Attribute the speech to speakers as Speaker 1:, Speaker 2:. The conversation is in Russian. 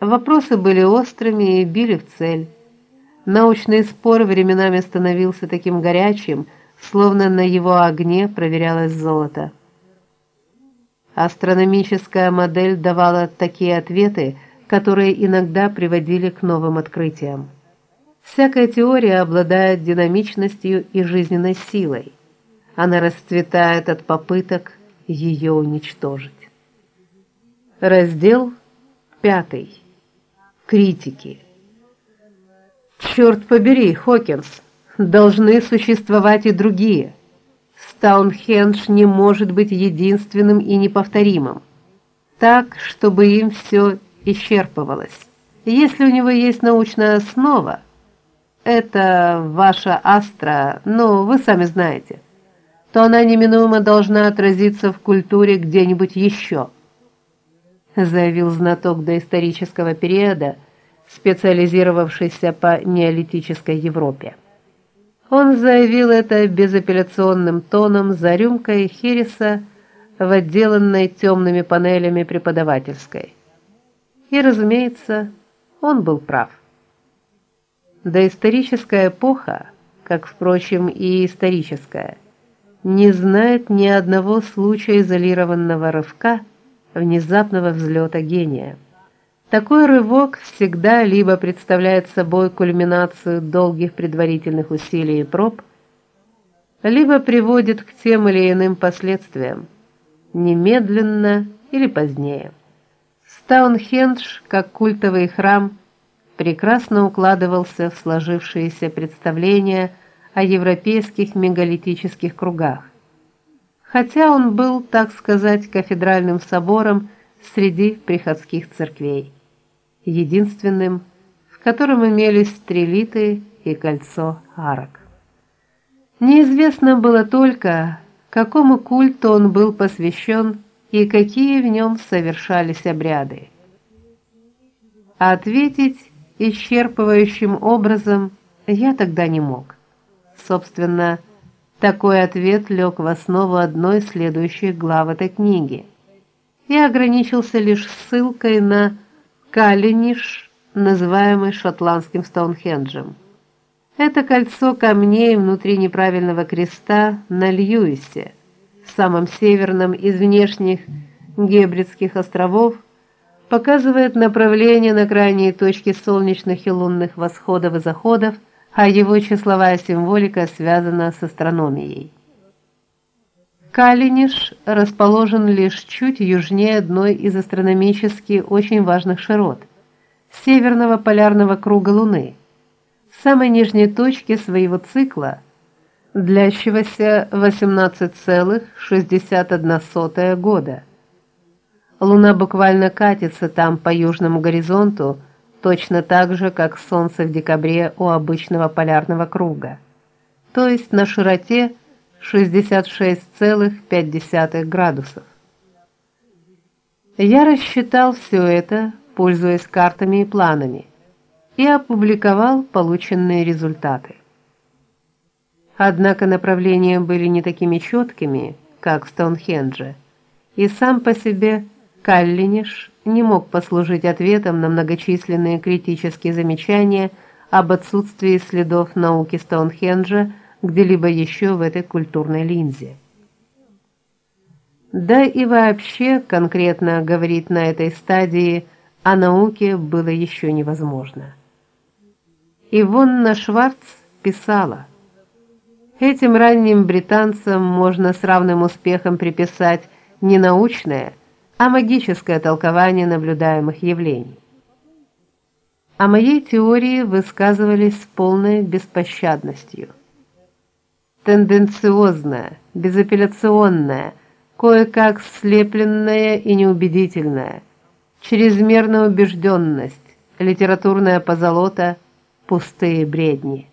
Speaker 1: Вопросы были острыми и били в цель. Научный спор временами становился таким горячим, словно на его огне проверялось золото. Астрономическая модель давала такие ответы, которые иногда приводили к новым открытиям. Всякая теория обладает динамичностью и жизненной силой. Она расцветает от попыток ее уничтожить. Раздел 5. Критики. Черт побери, Хокинс, должны существовать и другие. Стоунхендж не может быть единственным и неповторимым. Так, чтобы им все исчерпывалось. Если у него есть научная основа, это ваша астра, ну, вы сами знаете, то она неминуемо должна отразиться в культуре где-нибудь еще, заявил знаток доисторического периода, специализировавшийся по неолитической Европе. Он заявил это безапелляционным тоном за рюмкой хереса в отделанной темными панелями преподавательской. И, разумеется, он был прав. Доисторическая эпоха, как впрочем и историческая, не знает ни одного случая изолированного рывка, внезапного взлета гения. Такой рывок всегда либо представляет собой кульминацию долгих предварительных усилий и проб, либо приводит к тем или иным последствиям, немедленно или позднее. Стоунхендж, как культовый храм, прекрасно укладывался в сложившееся представление о европейских мегалитических кругах. Хотя он был, так сказать, кафедральным собором среди приходских церквей единственным, в котором имелись стрелиты и кольцо арок. Неизвестно было только, какому культу он был посвящен и какие в нем совершались обряды. А ответить исчерпывающим образом я тогда не мог. Собственно, такой ответ лег в основу одной из следующих глав этой книги. Я ограничился лишь ссылкой на Калиниш, называемый шотландским Стоунхенджем. Это кольцо камней внутри неправильного креста на Льюисе, самом северном из внешних Гебридских островов, показывает направление на крайние точки солнечных и лунных восходов и заходов, а его числовая символика связана с астрономией. Калиниш расположен лишь чуть южнее одной из астрономически очень важных широт северного полярного круга Луны, самой нижней точки своего цикла, длящегося 18,61 года. Луна буквально катится там по южному горизонту, точно так же, как солнце в декабре у обычного полярного круга. То есть на широте 66,5 градусов. Я рассчитал все это, пользуясь картами и планами, и опубликовал полученные результаты. Однако направления были не такими четкими, как в Стоунхендже, и сам по себе Каллиниш не мог послужить ответом на многочисленные критические замечания об отсутствии следов науки Стоунхенджа где-либо еще в этой культурной линзе. Да и вообще конкретно говорить на этой стадии о науке было еще невозможно. Ивонна Шварц писала: Этим ранним британцам можно с равным успехом приписать не научное, а магическое толкование наблюдаемых явлений. О моей теории высказывались с полной беспощадностью тенденциозная, безапелляционная, кое-как слепленная и неубедительная, чрезмерная убежденность, литературная позолота, пустые бредни.